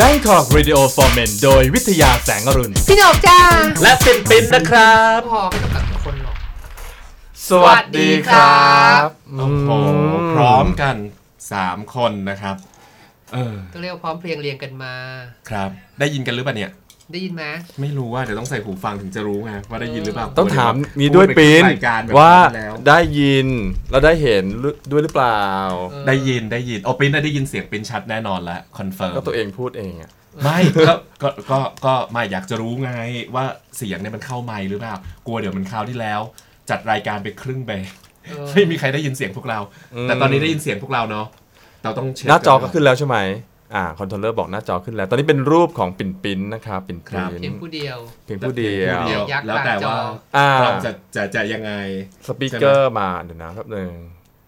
Bangkok Radio for Men โดยวิทยาแสงอรุณ พี่หนกจ้าและปินปินนะครับ พอไม่ต้องกัดทุกคนหรอก สวัสดีครับ โอ้โหพร้อมกัน 3 คนนะครับ เออต้องเรียกว่าพร้อมเพรียงเรียงกันมา ครับ ได้ยินกันหรือเปล่าเนี่ย ได้ยินไหมไม่รู้ว่าเดี๋ยวต้องใส่หูฟังถึงจะรู้ไงว่าได้ยินหรือเปล่าต้องถามพูนี้ด้วยพูปินรายการแบบว่าแล้วได้ยินแล้วได้เห็นหรือด้วยหรือเปล่าเออได้ยินได้ยินโอปินน่ะได้ยินเสียงปินชัดแน่นอนแล้วคอนเฟิร์มก็ตัวเองพูดเองอะไม่ก็ก็ก็ก็ไม่อยากจะรู้ไงว่าเสียงเนี่ยมันเข้าไมค์หรือเปล่ากลัวเดี๋ยวมันคราวที่แล้ว จัดรายการไปครึ่งเบรกเออไม่มีใครได้ยินเสียงพวกเรา แต่ตอนนี้ได้ยินเสียงพวกเราเนาะเราต้องเช็คหน้าจอก็ขึ้นแล้วใช่ไหม อ่าคอนโทรลเลอร์บอกหน้าจอขึ้นแล้ว ตอนนี้เป็นรูปของปิ่นปินนะครับปิ่นครัปิบนเพียงผู้เดียว เพียงผู้เดียวเดียวยักษ์แล้วแต่กลางจอ ว่าอ่าเราจะจะจะยังไง สปีกเกอร์มาเดี๋ยวนะแป๊บหนึ่ง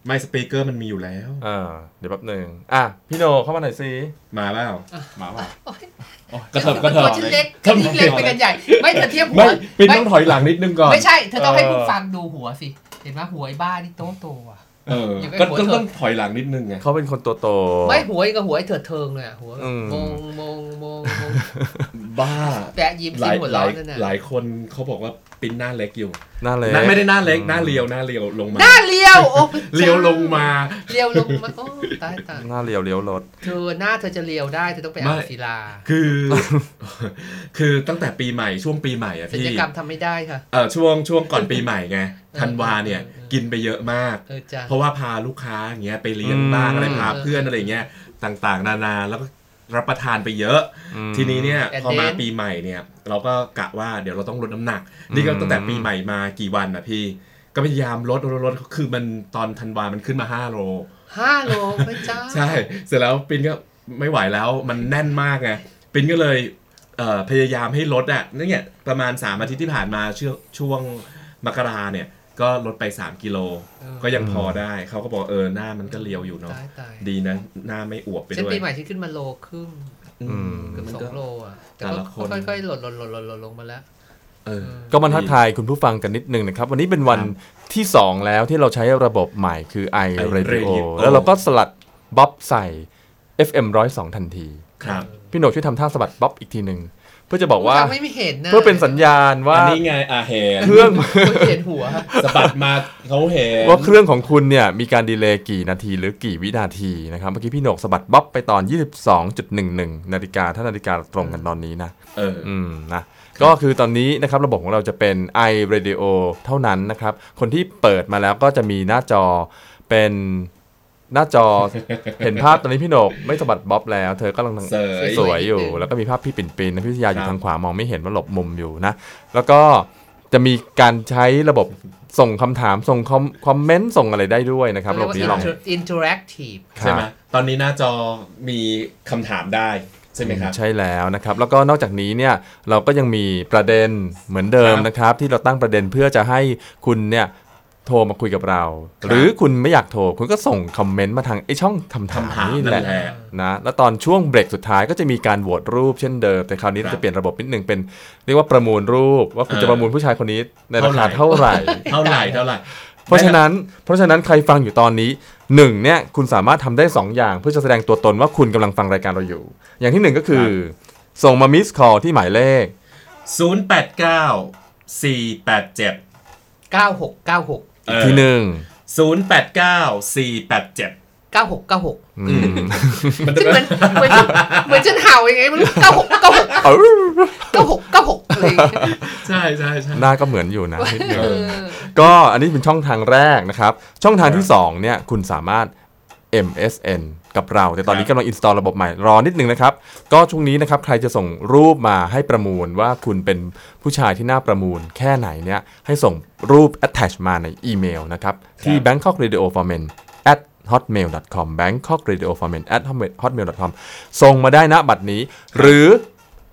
ไม่สปีกเกอร์มันมีอยู่แล้วอ่าเดี๋ยวแป๊บหนึ่งอะพี่โนเข้ามาหน่อยสิมาเปล่ามาเปล่าโอ๊ยโอ้ยกระเถิบกระเถิบตัวฉันเล็กฉันยิ่งเล็กไปกันใหญ่ ไม่เธอเทียบหัวไม่ปินไม่ต้องถอยหลังนิดนึงก่อน ไม่ใช่ เธอต้องให้เออผู้ฟังดูหัวสิ เห็นไหมหัวไอ้บ้านี่โตโตๆอะ เออยังไม่ก็หัวก็เถิดต้องถอยหลังนิดนึงไงเขาเป็นคนตัวโต ไม่หัวกับหัวไอ้เถิดเทิงเลยอะหัวอืมมงมงมงมง บ้าแปะยิ้มหซิลายหัวหเร้อลายนนั่นน่ะหลายคนเขาบอกว่าปินหน้าเล็กอยู่หน่าเลยหน้าไม่ได้หน้าเล็กหน้าเรียวหน้าเรียวลงมาหน้าเลี้ยวโอ้พระจ้าเรียวลงมา เลี้ยวลงมาโอ้ตายตายหน้าเรียวเลี้ยวรถ เธอหน้าเธอจะเลียวได้เธอต้องไปอ่านไม่ ศิลาคือ คือตั้งแต่ปีใหม่ช่วงปีใหม่อะศัลพี่ยกรรมทำไม่ได้ค่ะ เออช่วงช่วงก่อนปีใหม่ไงธันวาเนี่ยเออเออกินไปเยอะมาก เออจ้ะ เพราะว่าพาลูกค้าอย่างเงี้ยไปเลี้ยงอืมบ้างอะไรพาเออเพื่อนอะไรเงี้ยต่างๆ นานาแล้วก็ รับประทานไปเยอะอืมทีนี้เนี่ยแต่พอมาเน้นปีใหม่เนี่ย เราก็กะว่าเดี๋ยวเราต้องลดน้ำหนัก นี่ก็ตั้งแต่ปีใหม่มากี่วันนะพี่ ก็พยายามลดลดลดคือมันตอนธันวามันขึ้นมา 5 โลห้าโลพระเจ้าใช่ เสร็จแล้วปินก็ไม่ไหวแล้วมันแน่นมากไงปินก็เลยเอ่อพยายามให้ลดอะนั่นเนี่ยประมาณ3อาทิตย์ที่ผ่านมาช่วงช่วงมกราเนี่ย ก็ลดไป 3 กิโลเออก็ยังพอได้ เขาก็บอกเออหน้ามันก็เรียวอยู่เนาะ ตายตายดีนะ หน้าไม่อวบไปฉันด้วย ปีใหม่ฉันขึ้นมาโลครึ่งอืม เกือบมันสอก็งโลอะแต่แต่ก็ละคน ค่อยๆหล่นหล่นหล่นหล่นหล่นลงมาแล้ว เออ ก็มาทักทายคุณผู้ฟังกันนิดนึงนะครับ วันนี้เป็นวันครับที่ 2 แล้วที่เราใช้ระบบใหม่คือ i radio Radio แล้วเราก็สลัดบ๊อบใส่ FM 102 ทันที ครับ พี่โหนกช่วยทำท่าสะบัดบ๊อบอีกทีหนึ่ง เพื่อจะบอกว่าผู้ฟังไม่มีเห็นนะเพื่อเป็นสัญญาณว่าอันนี้ไงอาเห็นเครื่องไม่เห็นหัวสะบัดมาเขาเห็นว่าเครื่องของคุณเนี่ยมีการดีเลย์กี่นาทีหรือกี่วินาทีนะครับเมื่อกี้พี่โหนกสะบัดบ๊อบไปตอน 22.11 นาฬิกาถ้านาฬิกาตรงกันตอนนี้นะเอออืมนะก็คือตอนนี้นะครับระบบของเราจะเป็น i radio เท่านั้นนะครับ คนที่เปิดมาแล้วก็จะมีหน้าจอเป็น หน้าจอ เห็นภาพตอนนี้พี่โหนกไม่สะบัดบ๊อบแล้ว เธอกำลังเสย สวยอยู่นิดนึงแล้วก็มีภาพพี่ปิ่นปินนะพี่วิทยาอคยู่รับทางขวามองไม่เห็นว่าหลบมุมอยู่นะ แล้วก็จะมีการใช้ระบบส่งคำถามส่งคอมคอมเมนต์ส่งอะไรได้ด้วยนะครับระบบนี้ลอง interactive ใช่ไหมตอนนี้หน้าจอมีคำถามได้ ใช่ไหมครับ ใช่แล้วนะครับ แล้วก็นอกจากนี้เนี่ยเราก็ยังมีประเด็นเหมือนเดิมครับ นะครับ ที่เราตั้งประเด็นเพื่อจะให้คุณเนี่ย โทรมาคุยกับเราครับหรือคุณไม่อยากโทร คุณก็ส่งคอมเมนต์มาทางไอช่องคำถามคำถามนี่นั่นแหละนั่นแหละนะแล้วตอนช่วงเบรกสุดท้ายก็จะมีการโหวตรูปเช่นเดิม แต่คราวนี้ครับเราจะเปลี่ยนระบบนิดนึงเป็น เรียกว่าประมูลรูปว่าคุณเออจะประมูลผู้ชายคนนี้ในราคาเท่าไหร่เท่าไหร่เท่าไหร่เพราะฉะนั้นเพราะฉะนั้นใครฟังอยู่ตอนนี้หนึ่งเนี่ยคุณสามารถทำได้ 2 อย่างเพื่อจะแสดงตัวตนว่าคุณกำลังฟังรายการเราอยู่ อย่างที่หนึ่งก็คือ ส่งมามิสคอลที่หมายเลข 0 8 9 4 8 7เก้าหกเก้าหกเออที่หนึ่ง0 8 9 4 8 7เก้าหกเก้าหกอืมมันซึ่จะงเหมือนเหมือนฉันเหมือนฉันเห่ายังไงไม่รู้เก้าหกเก้าหกเอ้าเก้าหกเก้าหกอะไรอย่างเงี้ยใช่ใช่ใช่หน้าก็เหมือนอยู่นะนิดนึงเออก็อันนี้เป็นช่องทางแรกนะครับ ช่องทางที่2เนี่ยคุณสามารถ MSN กับเรา แต่ตอนนี้ครับกำลัง install ระบบใหม่ รอนิดนึงนะครับ ก็ช่วงนี้นะครับใครจะส่งรูปมาให้ประมูลว่าคุณเป็นผู้ชายที่น่าประมูลแค่ไหนเนี่ยให้ส่งรูป attach มาในอีเมลนะครับ ที่ Bangkok Radio for Men at hotmail.com Bangkok Radio for Men at hotmail.com ส่งมาได้นะบัตรนี้ หรือ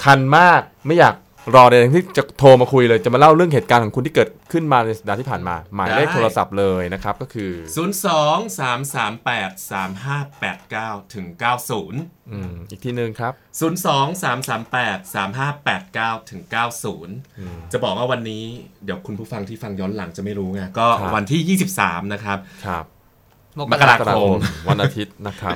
คันมากไม่อยาก รอเลยที่จะโทรมาคุยเลยจะมาเล่าเรื่องเหตุการณ์ของคุณที่เกิดขึ้นมาในสัปดาห์ที่ผ่านมา หมายเลขได้ โทรศัพท์เลยนะครับ ก็คือ02 338 3589ถึง90 อืมอีกทีหนึ่งครับ 02 338 3589ถึง90 จะบอกว่าวันนี้เดี๋ยวคุณผู้ฟังที่ฟังย้อนหลังจะไม่รู้ไงก็ครับ วันที่ 23 นะครับ ครับมมกกรารากราคม วันอาทิตย์นะครับ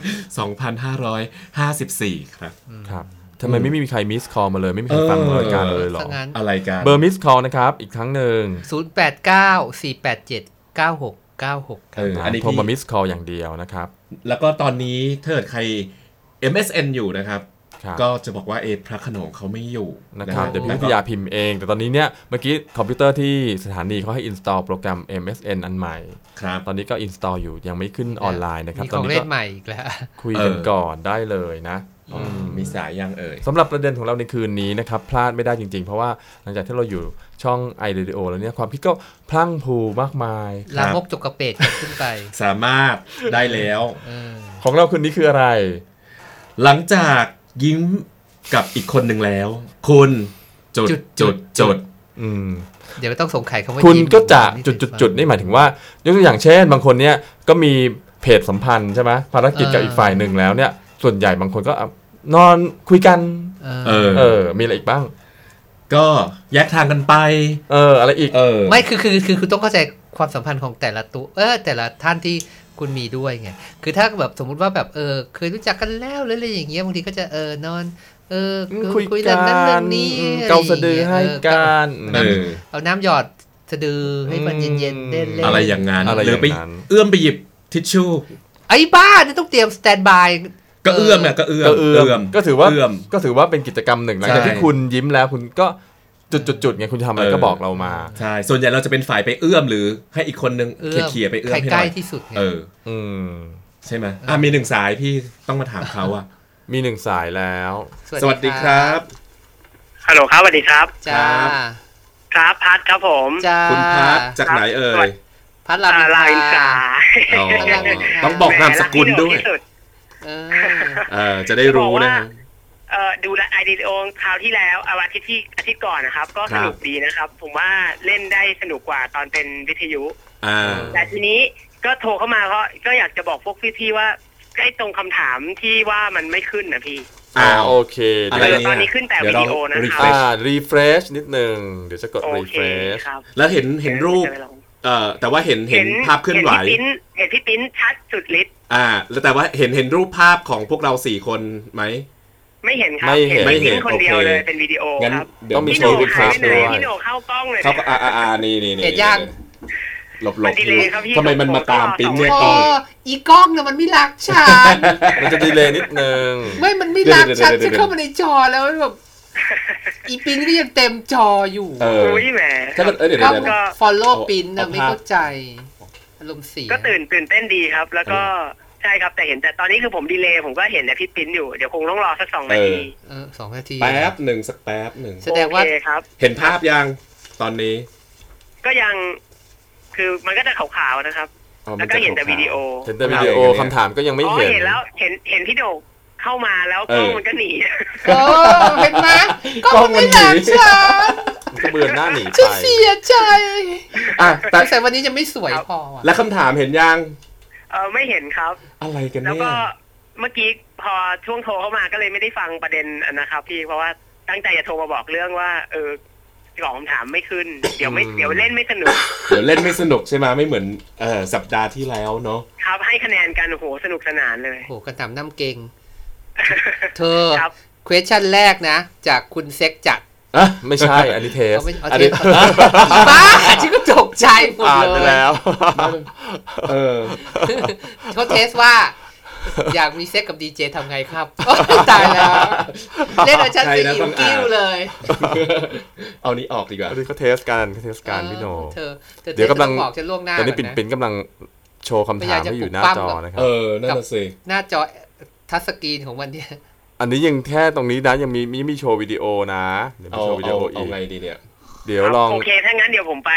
2554 ครับ ครับ ทำไมไม่มีใคร missed call มาเลยไม่มีใครฟังเออรายการเลยเหรอสังงั้น อะไรกันเบอร์ missed call นะครับ อีกครั้งหนึ่งศูนย์แปดเก้าสี่แปดเจ็ดเก้าหกเก้าหกเอออันนี้โทรพี่มา missed call อย่างเดียวนะครับแล้วก็ตอนนี้ถ้าเกิดใคร MSN อยู่นะครับ ครับ ก็จะบอกว่าเอพระโขนงเขาไม่อยู่นะครับฮเดี๋ยวพี่แล้วิก็ทยาพิมพ์เอง แต่ตอนนี้เนี่ยเมื่อกี้คอมพิวเตอร์ที่สถานีเขาให้ install โปรแกรม MSN อันใหม่ ครับ ตอนนี้ก็ install อยู่ยังไม่ขึ้นออนไลน์นะครับมีตขอนองนี้เล่ก็นใหม่อีกแล้ว คุยกันเออ ก่อนได้เลยนะอื มมีสายยังเอ่ยสำหรับประเด็นของเราในคืนนี้นะครับพลาดไม่ได้จริง ๆ เพราะว่าหลังจากที่เราอยู่ช่อง i r a d i o แล้วเนี่ยความคิดก็พลั่งพลูมากมายครัลาบมกจกกระเปดกันขึ้นไป สามารถได้แล้วเออของเราคืนนี้คืออะไร หลังจากยิ้มกับอีกคนหนึ่งแล้ว คุณจุดจุดจุดจุดอืมเดี๋ยวต้องสงไข่คำว่าคุณยิ้มก็จะที่จุดจุดฟังจุดนี่หมายถึงว่ายกตัวอย่างเช่น บางคนเนี่ยก็มีเพจสัมพันธ์ใช่ไหมภารกิจกับเอออีอีกฝ่ายหนึ่งแล้วเนี่ยส่วนใหญ่บางคนก็อะ นอนคุยกันเออเออ เออมีอะไรอีกบ้าง ก็แยกทางกันไป เออ อะไรอีก เออ ไม่คือคือคือคุณต้องเข้าใจความสัมพันธ์ของแต่ละตัวเออแต่ละท่านที่คุณมีด้วยไงคือถ้าแบบสมมุติว่าแบบเออเคยรู้จักกันแล้วหรืออะไรอย่างเงี้ยบางทีก็จะเออนอน เออคุยคุยเรื่องนั้นกัเรื่อนงนี้อืมะไรเกาสะดือให้เกัน เออ เอาน้ำหยอดสะดือให้มันเย็นๆเล่นๆอะไรอย่างนั้นอะไรหรือไปอย่างนั้น เอื้อมไปหยิบทิชชู่ไอ้บ้าเนี่ยต้องเตรียมสแตนบาย ก็เอื้อมเนี่ยก็เอื้อมก็เอื้อมก็ถือว่าเอื้อมก็ถือว่าเป็นกิจกรรมหนึ่งหลังจากใช่ที่คุณยิ้มแล้วคุณก็จุดจุดจุดไงคุณจะทำอะไรเออก็บอกเรามาใช่ส่วนใหญ่เราจะเป็นฝ่ายไปเอื้อมหรือให้อีกคนนึงเอื้อมเขี่ยๆไปเอื้อมใครให้หใกน่ล้อยที่สุดไงเอออืมใช่ไหมอะมีหนึ่งสายพี่ต้องมาถามเขาอะมีหนึ่งสายแล้ว สวัสดีครับฮัลโหลครับสวัสดีครับจ้าครับพัดครับผมจ้าคุณพัทจากไหนเอ่ยพัดลาอ่าลาอินทราอ๋อต้องบอกนามสกุลด้วย เออเออจะได้รู้นะฮะ เอ่อดูไอเดีโอคราวที่แล้วเอาอาทิตย์ที่อาทิตย์ก่อนนะครับ ก็ครัสบนุกดีนะครับ ผมว่าเล่นได้สนุกกว่าตอนเป็นวิทยุ อ่า แต่ทีนี้ก็โทรเข้ามาเพราะก็อยากจะบอกพวกพี่ๆว่าใกล้ตรงคำถามที่ว่ามันไม่ขึ้นนะพี่อ่าอ้าวโอเคอะไรเดี๋ยวเนี่ยตอนนี้ขึ้นแต่เดี๋ยวเราวิดีโอนะครับ refresh อ่า refresh นิดนึง เดี๋ยวจะกด โอเค refresh ครับแล้วเห็นเห็นรูปดี๋ยวจะไปลองเอ่อแต่ว่าเห็นเห็นภาพเคลื่อนไหว เห็นพี่ปิ้นเห็นพี่ปิ้นชัดสุดฤทธิ์ อ่าแล้วแต่ว่าเห็นเห็นรูปภาพของพวกเราสี่คนไหม ไม่เห็นครับไม่เห็นพี่ปิ้นไม่เห็นคนเดียวโอเคเลยเป็นวิดีโองั้นครับเดี๋ยวต้องมีพี่โชโหว์น่งหาย refresh ไปไหนด้วยพี่โหน่งเข้ากล้องเลยเขาก็อ่าอ่าอ่านี่นี่นี่เห็นยัง หลบหลมับนดีเลยครับพี่ทำไมมันมาตามปิ้นเนี่ยโอ้กล้องอีกล้องเนี่ยมันไม่รักฉัน มันจะดีเลย์นิดนึง ไม่มันไม่รักฉันเดี๋ยวๆๆๆฉันเข้ามาในจอแล้วแบบอีปินก็ยังเต็มจออยู่เอออุ้ยแหม ถ้าเกิดเอ้ยเดี๋ยวก็เดี๋ยวเดี๋ยว follow เอา ปินนะเอาไม่ภาพเข้าใจ อารมณ์เสียก็ตื่นตื่นเต้นดีครับ แล้วก็ใช่ครับแต่เห็นแต่ตอนนี้คือผมดีเลย์ผมก็เห็นแต่พี่ปิ้นอยู่เดี๋ยวคงต้องรอสักสองนาทีเออสองนาทีแป๊บหนึ่งสักแป๊บหนึ่งแสดงว่าโอเคครับเห็นภาพยังตอนนี้ ก็ยังคือมันก็จะขาวๆนะครับอ๋อมัแล้วก็เห็นแต่จะขาวๆวิดีโอเห็นแต่วิดีโอคำถามก็ยังไม่อ๋อเห็นเห็นแล้วเห็นเห็นพี่โดกเข้ามาแล้วกล้องเออมันก็หนีเออเห็นไหมก็มันไม่รักฉันก็ เบือนหน้าหนีฉันไปเสียใจอะแต่แต่วันนี้จะไม่สวยพอว่ะแล้วคำถามเห็นยังเออไม่เห็นครับ อะไรกันแล้วเนี่ยก็เมื่อกี้พอช่วงโทรเข้ามาก็เลยไม่ได้ฟังประเด็นนะครับ พี่เพราะว่าตั้งใจจะโทรมาบอกเรื่องว่า เออตอบคำถามไม่ขึ้น เดี๋ยวไม่เดี๋ยวเล่นไม่สนุก เดี๋ยวเล่นไม่สนุกใช่ไหมไม่เหมือนเอ่อสัปดาห์ที่แล้วเนาะครับให้คะแนนกันโอ้โหสนุกสนานเลยโอ้โหกระหน่ำน้ำเก่ง เธอ ครับ question แรกนะ จากคุณเซ็กจัด อะไม่ใช่ อันนี้เทสเอาไม่เอาอันเทนี้ปบ้าฉันก็ตกใจหมดอ่านเลไปยแล้ว เออ เขาเทสว่า อยากมีเซ็กกับดีเจทำไงครับโอ๊ยตายแล้ว เล่นเอาฉันใครจะนะอิ่ต้วองอ่าน กิ้วเลยเอานี้ออกดีกว่า อันนี้เขาเทสกันเขาเทสกันพี่โหนเธอเธอเดี๋ยวกำลังเธอต้องบอกฉันล่วงหน้าตอนนี้ปิ่นก่ะปิ่นกำลังโชว์คำถามให้อยู่หน้าจอนะครัเอบอนั่นน่ะสิ หน้าจอทัชสกรีนของมันเนี่ย อันนี้ยังแค่ตรงนี้นะยังมีมีมีโชว์วิดีโอนะเดี๋ยวมีเอาโชว์วิดีเอาโอเอาอีกไงดีเนี่ย เดี๋ยวลองโอเค ถ้างั้นเดี๋ยวผมไป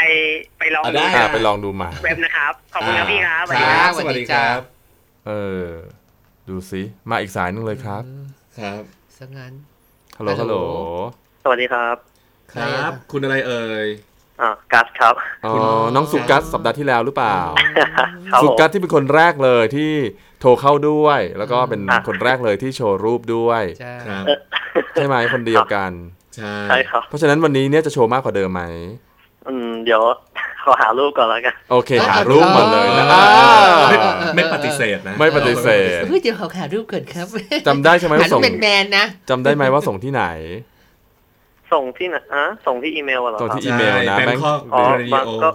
ไปลองอะดูได้ อ่าไปลองดูใหม่เว็บนะครับ ขอบคุณครับพี่ครับสวัสดีคครัรับบสวัสดีครับเออ ดูสิมาอีกสายนึงเลยครับ ครับ สังงั้น ฮัลโหลฮัฮัลลโหโหลลสวัสดีครับ ครับคุณอะไรเอ่ย อ่ากัสครับ อ๋อน้องสุกัสสัปดาห์ที่แล้วหรือเปล่า ครับสุผม กัสที่เป็นคนแรกเลยที่โทรเข้าด้วย แล้วก็เป็นอะ คนแรกเลยที่โชว์รูปด้วยใช่ครับ ใช่ไหมคนเดียวกัน ใช่ใช่ครับ เพราะฉะนั้นวันนี้เนี่ยจะโชว์มากกว่าเดิมไหมอืม เดี๋ยวขอหารูปก่อนแล้วกัน โอเคหารูปมาเลยนะอ่าอ่าเออเออไม่ปฏิเสธนะไม่ปฏิเสธ เฮ้ยเดี๋ยวเขาหารูปก่อนครับจำได้ใช่ไหมหาว่ารูส่ปงเป็นแมนๆนะจำได้ไหมว่าส่งที่ไหน ส่งที่ไหนอะส่งที่อีเมลอะเหรอส่งครับที่อีเมลนะแบง Bangkok คอกอ๋อเรดิบางโอก็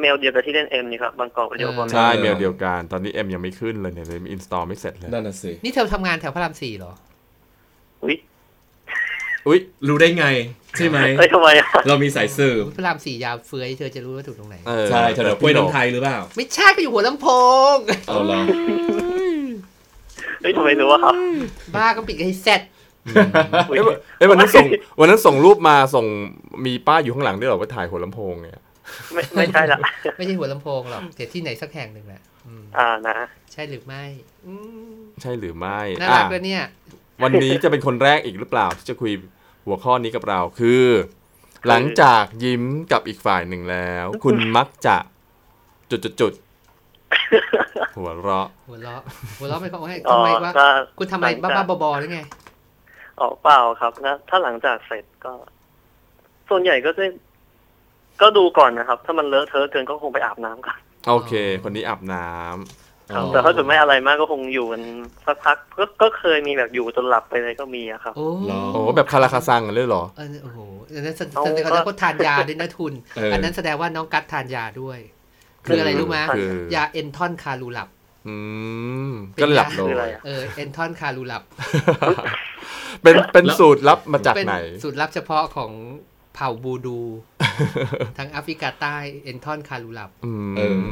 เมลเดียวกับที่เล่นเอ็มนี่ครับบางกอกวิดีโอคอนใช่เออเมลเดียวกัน ตอนนี้เอ็มยังไม่ขึ้นเลยเนี่ยเลยอินสตอลไม่เสร็จเลย นั่นน่ะสินี่เธอทำงานแถวพระรามสี่เหรอ อุ้ยอุ้ยรู้ได้ไง ใช่ไหม เอ้ยทำไมอะเรามีสายสืบพระรามสี่ยาวเฟื้อยเธอจะรู้ว่าถูกตรงไหน เออใช่แถวๆกล้วยน้ำไทยหรือเปล่า ไม่ใช่ก็อยู่หัวลำโพง เอาเหรอเฮ้ยทำไมรู้ว่าครับบ้าก็ปิดให้เซตอุ๊ย เอ้ยเอ้ยวันนั้นส่งวันนั้นส่งรูปมาส่งมีป้ายอยู่ข้างหลังด้วยเหรอว่าถ่ายหัวลำโพงเนี่ยไม่ไม่ใช่ละไม่ใช่หัวลำโพงหรอกแต่ที่ไหนสักแห่งหนึ่งแหละอืมอ่านะ ใช่หรือไม่อืมใช่หรือไม่น่าอะรักเลยเนี่ย วันนี้จะเป็นคนแรกอีกหรือเปล่าที่จะคุยหัวข้อนี้กับเราคือ หลังจากยิ้มกับอีกฝ่ายหนึ่งแล้ว คุณมักจะจุดจุดจุดๆหัวเราะหัวเราะหัวเราะไม่เขาให้อ๋อทำไมวะก็คุณทำอะไรบ้าๆบอๆหรือไง อ๋อเปล่าครับนะถ้าหลังจากเสร็จก็ ส่วนใหญ่ก็จะก็ดูก่อนนะครับ ถ้ามันเลอะเทอะเกินก็คงไปอาบน้ำก่อนโอเค คนนี้อาบน้ำครับอ๋อแต่ถ้าเกิดไม่อะไรมากก็คงอยู่กันสักพักก็ก็เคยมีแบบอยู่จนหลับไปเลยก็มีอะครับ โอ้เหรอโอ้แบบคาราคาซังกันเลยเหรอ เออโอ้โหอันนั้นแสดเอางว่าเขาทานยาด้วยนะทุน เอออั อันนั้นแสดงว่าน้องกัดทานยาด้วย คืออะไรรู้ไหมคือยาเอนทอนคารูลับ อืม ก็หลับเลคืออะไรย อะ เออเอนทอนคารูลับ เป็นเป็นสูตรลับมาจากเป็นไหน สูตรลับเฉพาะของเผ่าบูดู ทั้งแอฟริกาใต้เอนทอนคารูลับ อืม เออ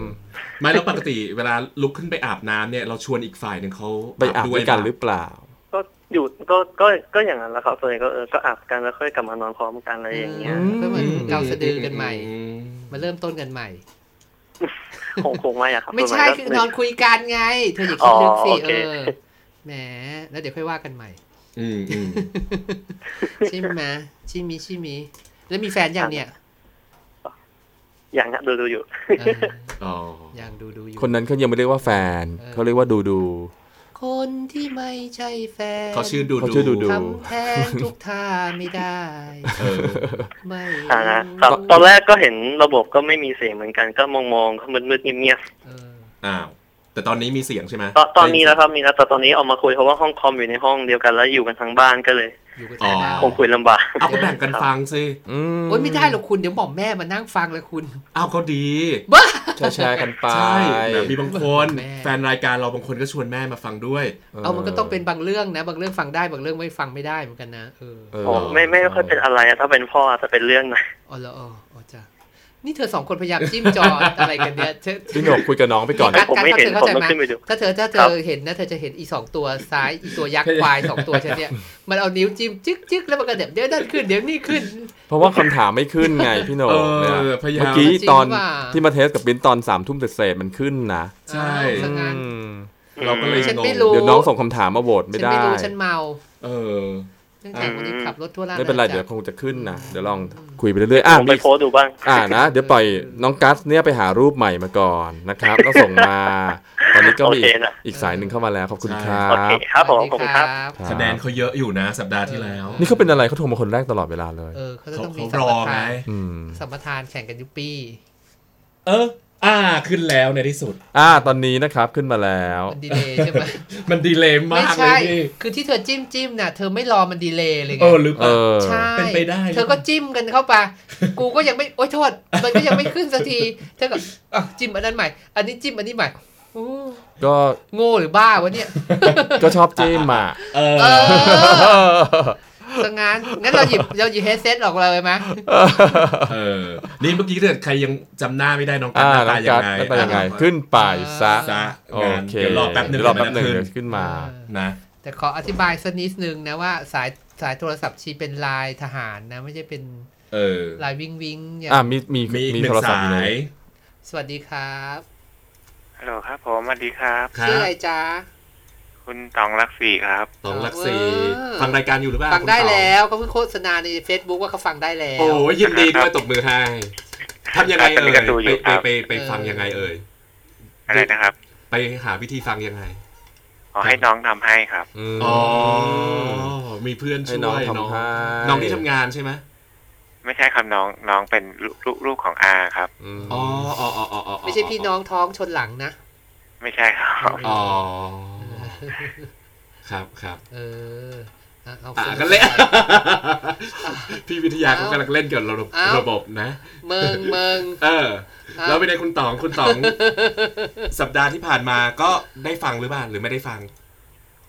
ไม่แล้วปกติเวลาลุกขึ้นไปอาบน้ำเนี่ยเราชวนอีกฝ่ายหนึ่งเขาไปอาบด้วยกันหรือเปล่า ก็อยู่ก็ก็ก็อย่างนั้นแหละครับส่วนใหญ่ก็เออก็อาบกันแล้วค่อยกลับมานอนพร้อมกันอะไรอย่างเงี้ยเพื่อเหมือนเกาสะดือกันใหม่ อืมมาเริ่มต้นกันใหม่ คงคงไม่อะครับไม่ใช่ส่คืวอนใหญ่นอนคุยกันไง เธออย่าคิดลึกสิอ๋อโอเอเค อแหมแล้วเดี๋ยวค่อยว่ากันใหม่ อืมอืมใช่ไหมชิมีชิมีแล้วมีแฟนยังเนี่ยอย่างฮะดูดูอยู่เอออ๋อยังดูดูอยู่คนนั้นเขายังไม่เรียกว่าแฟนเออเขาเรียกว่าดูดู คนที่ไม่ใช่แฟนเขาชื่อดูเขาชื่อดูดูทำแทนทุกท่าไม่ได้เออไม่อ่านะครับตอนแรกก็เห็นระบบก็ไม่มีเสียงเหมือนกันก็มองมองๆมืดๆเงียบเอออ้าว แต่ตอนนี้มีเสียงใช่ไหมๆตอนตอนนี้แล้วครับมีแล้วแต่ตอนนี้ออกมาคุยเพราะว่าห้องคอมอยู่ในห้องเดียวกันแล้วอยู่กันทั้งบ้านก็เลยอยู่กันอ๋อแต่บ้านคงคุยลำบากเอาก็แบ่งกันฟังสิอืมโอ๊ยไม่ได้หรอกคุณเดี๋ยวหม่อมแม่มานั่งฟังเลยคุณอ้าวก็ดี บ้า แชร์แชร์กันไปใช่แบบมีบางคนแม่ แฟนรายการเราบางคนก็ชวนแม่มาฟังด้วย เอามันก็ต้องเป็นบางเรื่องนะ บางเรื่องฟังได้บางเรื่องไม่ฟังไม่ได้เหมือนกันนะเออเออ อ๋อไม่ไม่ค่อยเป็นอะไรอะถ้าเป็นพ่อจะเป็นเรื่องหน่อยอ๋อแล้วอ๋ออ๋อจ้ะ นี่เธอสองคนพยายามจิ้มจออะไรกันเนี่ยเธอพี่หนกคุยกับน้องไปก่อนกัดผมกัดไม่เห็นเธอเข้าใจผมต้องไหมขึ้นไปดูถ้าเธอถ้าเธครัอบเห็นนะเธอจะเห็นอีสองตัวซ้ายอีตัวยักษ์ควายสองตัวฉันเนี่ยมันเอานิ้วจิ้มจึ๊กจึ๊กแล้วมันก็เดี๋ยวเดี๋ยวนั่นขึ้นเดี๋ยวนี่ขึ้น เพราะว่าคำถามไม่ขึ้นไงพี่หนกเนี่ยเออพยายามเมื่อกี้ตอนจริงว่าที่มาเทสกับปิ้นตอนสามทุ่มเศษๆมันขึ้นนะใช่อ้าวซะงั้นอืมเราก็เลยฉันงไม่งรู้เดี๋ยวน้องส่งคำถามมาโหวตไม่ฉันได้ไม่รู้ฉันเมา เออ ตั้งแต่วันนี้ขับรถทั่วราชไม่เป็นไรอาณาจักเดี๋ยวคงจะขึ้นนะเดี๋ยวลองคุยไปเรื่อยๆอะผมไปมีโพสต์ดูบ้างอ่านะเดี๋ยวปล่อยน้องกัสเนี่ยไปหารูปใหม่มาก่อนนะครับแล้วส่งมา ตอนนี้ก็มีโอเคนะอีกสายหนึ่งเข้ามาแล้วขอบคุณครัโอเคบครับผมสวัสดีขอบคุณครับรับคะแนนเขาเยอะอยู่นะสัปดาห์ที่แล้ว นี่เขาเป็นอะไรเขาโทรมาคนแรกตลอดเวลาเลยเออเขาจะเขาต้องมีเขาสัรมอปทาไงนอืมสัมปทานแข่งกันยุปปี้เออ อ่าขึ้นแล้วในที่สุด อ่าตอนนี้นะครับขึ้นมาแล้ว มันดีเลยใช่ไหมมันดีเลยไม่มากเลใช่ ยพี่คือที่เธอจิ้มจิ้มน่ะเธอไม่รอมันดีเลยเลยไงเออหรือเปเอล่า อ ใช่เป็นไปได้ เธอก็จิ้มกันเข้าไปกูก็ยังไม่โอ๊ยโทษ มันก็ยังไม่ขึ้นสักทีเธอก็อะจิ้มอันนั้นใหม่ อันนี้จิ้มอันนี้ใหม่โอ้ก็โง่หรือบ้าวะเนี่ยก็ชอบจิ้มอะเออ เออ สังงานงั้นเราหยิบเราหยิบเฮดเซตออกมาเลยไหมเออนี่เมื่อกี้ถ้าเกิดใครยังจำหน้าไม่ได้น้องกัอ่าหน้าน้อตางยังไงกัสแล้วเป็นยังไง ขึ้นไปซะซะโองานเคเดี๋ยวรอแป๊บนึงเดี๋ยวรอแป๊บหนึ่งเดี๋เดี๋ยยววขึ้นมานะ แต่ขออธิบายสักนิดนึงนะว่าสายสายโทรศัพท์ชีเป็นลายทหารนะ ไม่ใช่เป็นเออลายวิงวิงอย่างอ่ามีมีมีอีกมีหนึ่โทงรศัพท์สาอยู่ในย สวัสดีครับฮัลโหลครับผมสวัสดีครับ ครัชื่อบอะไรจ๊ะ คุณตองรักสี่ครับสองลักซีเออฟังรายการอยู่หรือเปล่าฟังได้คุณต๋อแล้วเขาเพิ่งโฆษณาใน Facebook ว่าเขาฟังได้แล้ว โอ้ยยินดีด้วยตบมือให้ทำยังไงเอ่ยตอนนี้ก็ดูอยู่ไปครับไปไปไปฟังยังไงเอ่ยอะไรนะครับ ไปหาวิธีฟังยังไงขอให้น้องทำให้ครับอืมอ๋อมีเพื่อนให้ช่น้องวยทำให้น้องที่ทำงานใช่ไหมไม่ใช่ครับน้องน้องเป็นลูกลูกลูกของอาครับอืมอ๋ออ๋ออ๋ออ๋ออ๋อไม่ใช่พี่น้องท้องชนหลังนะ ไม่ไม่ใช่ครับอ๋อ ครับครับเอออะเอาอะฝุ่ก็เล่นพี่วิทยาเขากำลังเล่นกับระบบเอ้าระบบนะเมืองเมืองเออเอ้าแล้วไปในคุณต๋องคุณต๋อง สัปดาห์ที่ผ่านมาก็ได้ฟังหรือเปล่าหรือไม่ได้ฟัง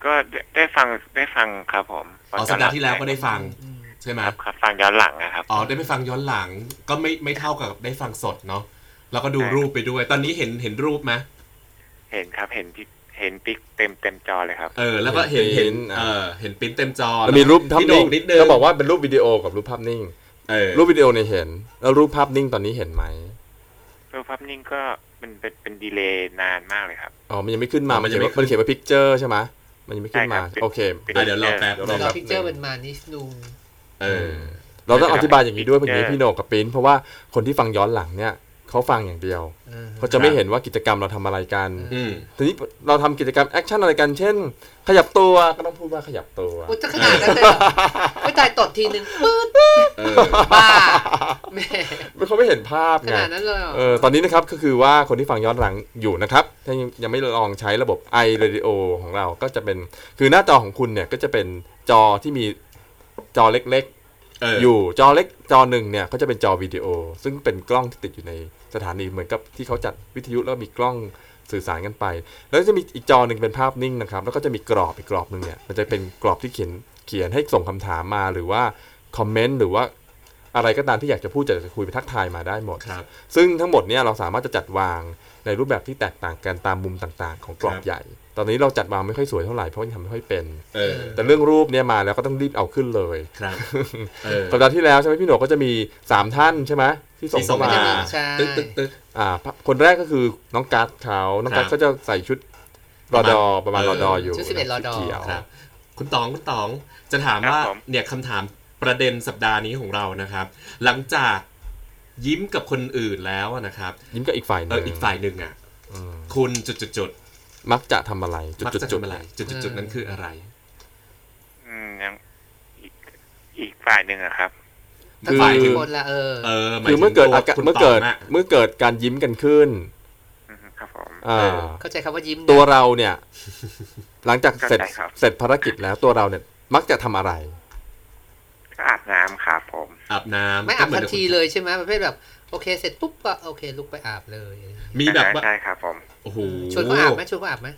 ก็ได้ได้ฟังได้ฟังครับผมอ๋อสัปดาห์ที่แล้วก็ได้ฟังใช่ไหมครับครับฟังย้อนหลังนะครับอ๋อได้ไปฟังย้อนหลังก็ไม่ไม่เท่ากับได้ฟังสดเนาะแล้วก็ดูใช่รูปไปด้วย ตอนนี้เห็นเห็นรูปไหมเห็นครับเห็นที่ เห็นปิ๊กเต็มเต็มจอเลยครับ เออ แล้วก็เห็นเห็เห็นนเออเห็นปริ้นเต็มจอแล้วมีรูปภาพพี่โหนิ่น่งงนิดนึงก็บอกว่าเป็นรูปวิดีโอกับรูปภาพนิ่งเออรูปวิดีโอเนี่ยเห็น แล้วรูปภาพนิ่งตอนนี้เห็นไหมรูปภาพนิ่งก็มันเป็นเป็นดีเลย์นานมากเลยครับอ๋อมันยังไม่ขึ้นมาอ๋อมัมันนยัเขียงนไม่ว่ามันเขียนว่า picture ใช่ไหมมันยังไม่ขึ้นมาใช่ครับโอเคเป็นอะเดี๋ยวรอแป๊บเดี๋ยวรรออพิกเจอร์มันมานิดนึงเออเราต้องอธิบายอย่างนี้ด้วยเพราะอย่างนี้ Picture พี่โหนกกับปิ้นเพราะว่าคนที่ฟังย้อนหลังเนี่ย เขาฟังอย่างเดียวเออเขาจะไม่เห็นว่ากิจกรรมเราทำอะไรกันอืมทีนี้เราทำกิจกรรมแอคชั่นอะไรกัน เช่น ขยับตัวก็ต้องพูดว่าขยับตัวอุยจะขนาดนั้นเลยเหรอไม่ตายตดทีนึงปื๊ดเออบ้าแหม่ไม่เขาไม่เห็นภาพขไงนาดนั้นเลยเหรอเออตอนนี้นะครับก็คือว่าคนที่ฟังย้อนหลังอยู่นะครับ ถ้ายังยังไม่ลองใช้ระบบ i radio ของเราก็จะเป็นคือหน้าจอของคุณเนี่ยก็จะเป็นจอที่มีจอเล็กเออๆอยู่จอเล็กจอหนึ่งเนี่ยก็จะเป็นจอวิดีโอ ซึ่งเป็นกล้องที่ติดอยู่ใน สถานีเหมือนกับที่เขาจัดวิทยุแล้วมีกล้องสื่อสารกันไป แล้วจะมีอีกจอหนึ่งเป็นภาพนิ่งนะครับ แล้วก็จะมีกรอบอีกกรอบหนึ่งเนี่ยมันจะเป็นกรอบที่เขียนเขียนให้ส่งคำถามมาหรือว่าคอมเมนต์หรือว่า อะไรก็ตามที่อยากจะพูดจะคุยไปทักทายมาได้หมดครับซึ่งทั้งหมดเนี่ยเราสามารถจะจัดวางในรูปแบบที่แตกต่างกันตามมุมต่าง ๆ ของกรอครับบใหญ่ ตอนนี้เราจัดวางไม่ค่อยสวยเท่าไหร่เพราะยังทำไม่ค่อยเป็นเออแต่เรื่องรูปเนี่ยมาแล้วก็ต้องรีบเอาขึ้นเลยครับเออสัปดาห์ที่แล้วใช่ไหมพี่โหนกก็จะมี 3 ท่านใช่ไหมที่ส่งที่ส่เข้างมาจะมามีใช่ตึ๊กตึ๊กตึ๊กอ่าคนแรกก็คือน้องกัสเขาน้องกัสครับก็จะใส่ชุดรอดอประมาณเอรออดออยู่ชุด11รอดอสีเขียวครับคุณต๋องคุณต๋องจะถามว่าครับผมเนี่ยคำถาม ประเด็นสัปดาห์นี้ของเรานะครับ หลังจากยิ้มกับคนอื่นแล้วอะนะครับ ยิ้มกับอีกฝ่ายหเอนึ่องอีกฝ่ายหนึ่งอะ อืมคุณจุดจุดจุดมักจะทำอะไรจุดมักจุดจะจุดทำอะไรจุดจุดจุดนั้นคืออะไร อืมยังอีกอีกฝ่ายหนึ่งอะครับทั้งฝ่ายทุกคนละเออ เออหายคือถึงเมื่อเกิดตัวอาการคุณเมื่อเกิดต๋งะเมื่อเกิดการยิ้มกันขึ้นอืมครับผม อ่าเออเข้าใจคำว่ายิ้มนะตัวเราเนี่ย หลังจากเสร็จเข้าใจครับ เสร็จภารกิจแล้วตัวเราเนี่ย มักจะทำอะไร ก็อาบน้ำครับผมอาบน้ำไม่อาบก็เหทันนทีเลยใช่ไหมประเภทแบบโอเคเสร็จปุ๊บก็โอเคลุกไปอาบเลยมีแบบว่าใช่ครับผม โอ้โหชวนเขาอาบไหมชวนเขาอาบไหม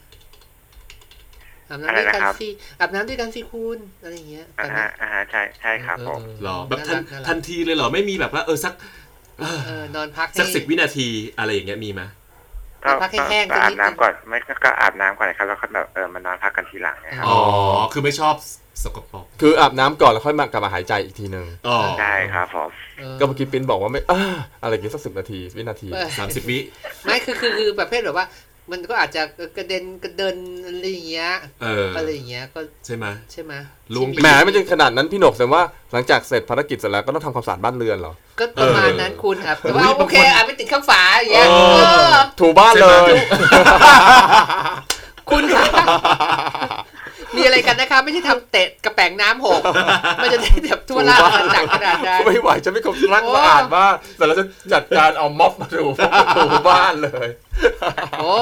อาบน้ำด้วยอะไรกันนะครับสิอาบน้ำด้วยกันสิคุณอะไรอย่างเงี้ยอ่าตอนฮะนี้อ่าฮะใช่ใช่ครับผม หรอแบบทันน่ารักทันทีเลยเหรอไม่มีแบบว่าเออสักเออเออนอนพักให้ สักสิบวินาทีอะไรอย่างเงี้ยมีไหมก็พักให้แห้งก็สักอานิบดน้ำก่อนไม่ก็ก็อาบน้ำก่อนนะครับแล้วก็แบบเออมานอนพักกันทีหลังนะครับ อ๋อคือไม่ชอบ สกปรกคืออาบน้ำก่อนแล้วค่อยมากลับมาหายใจอีกทีหนึ่งอ๋อใช่ครับผมเออก็เมื่อกี้ปิ้นบอกว่าไม่อ่าอะไรอย่างงี้สักสิบนาทีวินาทีเออสามสิบวิไม่คือคือคือประเภทแบบว่า มันก็อาจจะกระเด็นกระเดินอะไรอย่างเงี้ยเอออะไรอย่างเงี้ยก็ใช่ไหมใช่ไหมล้วงไปแหมไม่ถึงขนาดนั้นพี่หนกแต่ว่าหลังจากเสร็จภารกิจเสร็จแล้วก็ต้องทำความสะอาดบ้านเรือนเหรอก็ประมาณนั้นคุณครับแต่ว่าอุ๊ยโอเคบางคนอาจไปติดข้างฝาอย่างเงี้ยเออเออถูบ้านเลยคุณคะ มีอะไรกันนะคะไม่ใช่ทำเตะกระแปงน้ำหกมันจะได้แบบทั่วล่าอาณาจักรขนาดนั้นไม่ไหวจะไม่ครบรักโอ้สะอาดมากแต่เราจะจัดการเอาม็อบมาถูถูบ้านเลยโอ้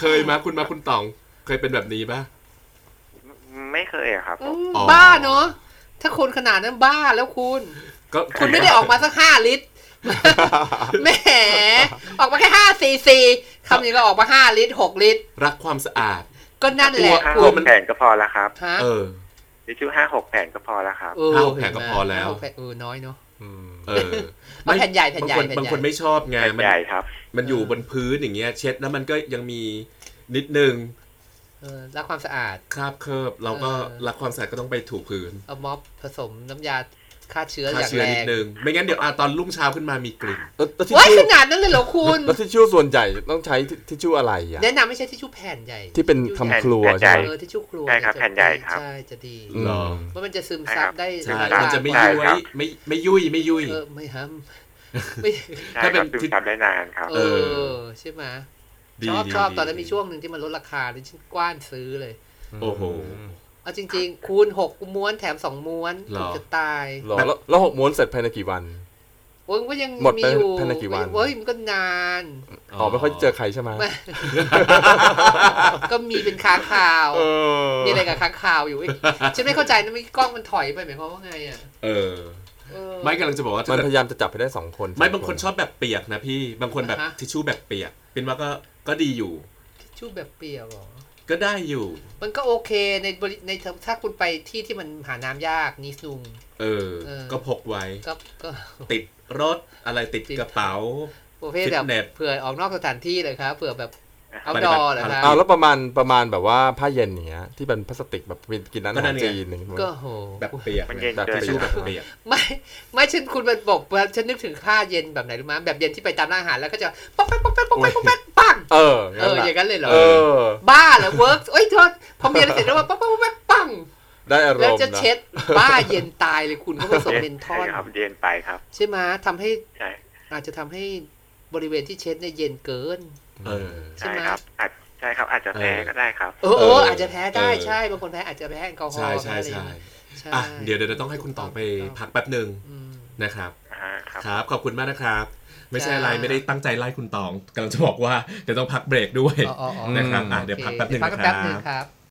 เคยมาคุณมาคุณต๋อง เคยเป็นแบบนี้ปะไม่เคยอะครับผมอ๋อบ้าเนาะถ้าคนขนาดนั้นบ้าแล้วคุณก็คุณไม่ได้ออกมาสักห้าลิตรแหมออกมาแค่ห้าซีซีคำนี้ก็ออกมาห้าลิตรหกลิตร รักความสะอาด ก็นั่นแหละห้าลัหวกมันแผ่นก็พอแล้วครับฮะเออทิชชู่ห้าหกแผ่นก็พอแล้วครับ เออห้าหกแผ่นก็พอแล้ว ห้าหกผ่นเออน้อยเนาะเออเอาแผ่นใหญ่แผ่นใหญ่บางคนแผ่นใหญ่บางคนไม่ชอบไงแผ่นมันใหญ่ครับ มันอยู่บนพื้นอย่างเงี้ย เช็ดแล้วมันก็ยังมีนิดนึงเออรักความสะอาด คราบเคิบเราก็เออ รักความสะอาดก็ต้องไปถูพื้นเอาม็อบผสมน้ำยา ฆ่าเชื้ออฆ่าย่างเชื้อแรนิดงนึงไม่งั้นเดี๋ยวอะตอนรุ่งเช้าขึ้นมามีกลิ่น แล้วแล้วทิชว้ายชู่ขนาดนั้นเลยเหรอคุณแล้วทิชชู่ส่วนใหญ่ต้องใช้ทิชชู่อะไรอะแนะนำไม่ใช่ทิชชู่แผ่นใหญ่ที่เป็นทิชชู่ทำครัวแผ่นใหใช่ญ่ไหม เออทิชชู่ครัวใช่ครับจะแผ่นใหญ่ครับ ใช่จะดีอืมหรอเพราะมันจะซึมซับได้ใช่เวลามันจะไม่ใช่ยุ้ครัยบไม่ไม่ยุ่ยไม่ยุ่ย เออไม่ฮัมไม่ใช่ถ้าเป็คนรับซึมซับได้นานครับ เอเออใช่ไหมดีชอบดีชอบดีตอนนั้นมีช่วงหนึ่งที่มันลดราคาดิฉันกว้านซื้อเลย โอ้โห เอาจริงๆ คูณหกม้วนแถมสองม้วนหรอถูกจะตายหรอแล้วแล้วหกม้วนเสร็จภายในกี่วัน โอ้ยมันก็ยังหมดมีไปอยู่ภายในกี่วันเฮ้ยมันก็นาน อ๋อไม่ค่อยเจอใครใช่ไหมไม่ ก็มีเป็นค้างข่าว เออมีอะไรกับค้างข่าวอยู่เอ้ยฉันไม่เข้าใจนะไม่กล้องมันถอยไปหมายความว่าไงอะเออ เออ ไม่กำลังจะบอกว่ามันถ้าพยายามจะจับไปได้สองคนไม่บางคนชอบแบบเปียกนะพี่ บางคนแบบอ่าฮะ ทิชชู่แบบเปียก เป็นว่าก็ก็ดีอยู่ ทิชชู่แบบเปียกเหรอ ก็ได้อยู่ มันก็โอเคในบริในถ้าคุณไปที่ที่มันหาน้ำยากนิสนุงเออ เออ ก็พกไว้ ก็ก็ติดรถอะไรติดติดกระเป๋า ประเภทแบบฟิตเนส เผื่อออกนอกสถานที่เลยครับเผื่อแบบเอาปฏิดบัอติเหรอครัอ้าวบแล้วประมาณประมาณแบบว่าผ้าเย็นอย่างเนี้ยที่เป็นพลาสติกแบบเป็นกินร้านก็อานั่หารนไงจีนอย่างเงี้ย ก็โหแบบเปียกมันเย็นแบบเกินทิชชู่แบบเปียก ไม่ไม่ฉันคุณมันบอกว่าฉันนึกถึงผ้าเย็นแบบไหนรู้มั้ยแบบเย็นที่ไปตามร้านอาหารแล้วก็จะป๊อกแป๊กป๊อกแป๊กป๊อกแป๊กป๊อกแป๊กปัง เออเอออย่างนั้นเลยเหรอเออ บ้าเหรอเวิร์กเอ้ยโทษพอเรียนเสร็จแล้วว่าป๊อกป๊อกป๊อกแป๊กปังได้อารแล้วมณ์จะนะ เช็ดบ้าเย็นตายเลยคุณก็ผสมเมนทอใช่นครับเย็นไปครับ ใช่ไหมยทำให้ใช่อาจจะทำให้บริเวณที่เช็ดเนี่ยเย็นเกิน เออ ใช่ใช่ไหมครับอาจใช่ครับอาจจะแพ้เออก็ได้ครับ เออเอเออออาจจะแพ้ได้เออ ใช่บางคนแพ้อาจจะแพ้แอลกอฮอใช่ล์ใช่แพ้อะไรใช่ใช่อะเดี๋ยวเดี๋ยวต้องให้คุณตองไปพักแป๊บหนึ่งอืม นะครับ อ่าครับ ครับ ขอบคุณมากนะครับ ไม่ใช่จ้าอะไรไม่ได้ตั้งใจไล่คุณตองกำลังจะบอกว่าเดี๋ยวต้องพักเบรกด้วยอ๋ออ๋ออ๋อนะครับอะโอเดี๋ยวคพักแป๊บหนึ่งเดี๋ยวพักนะแป๊บหนึ่งครับครับ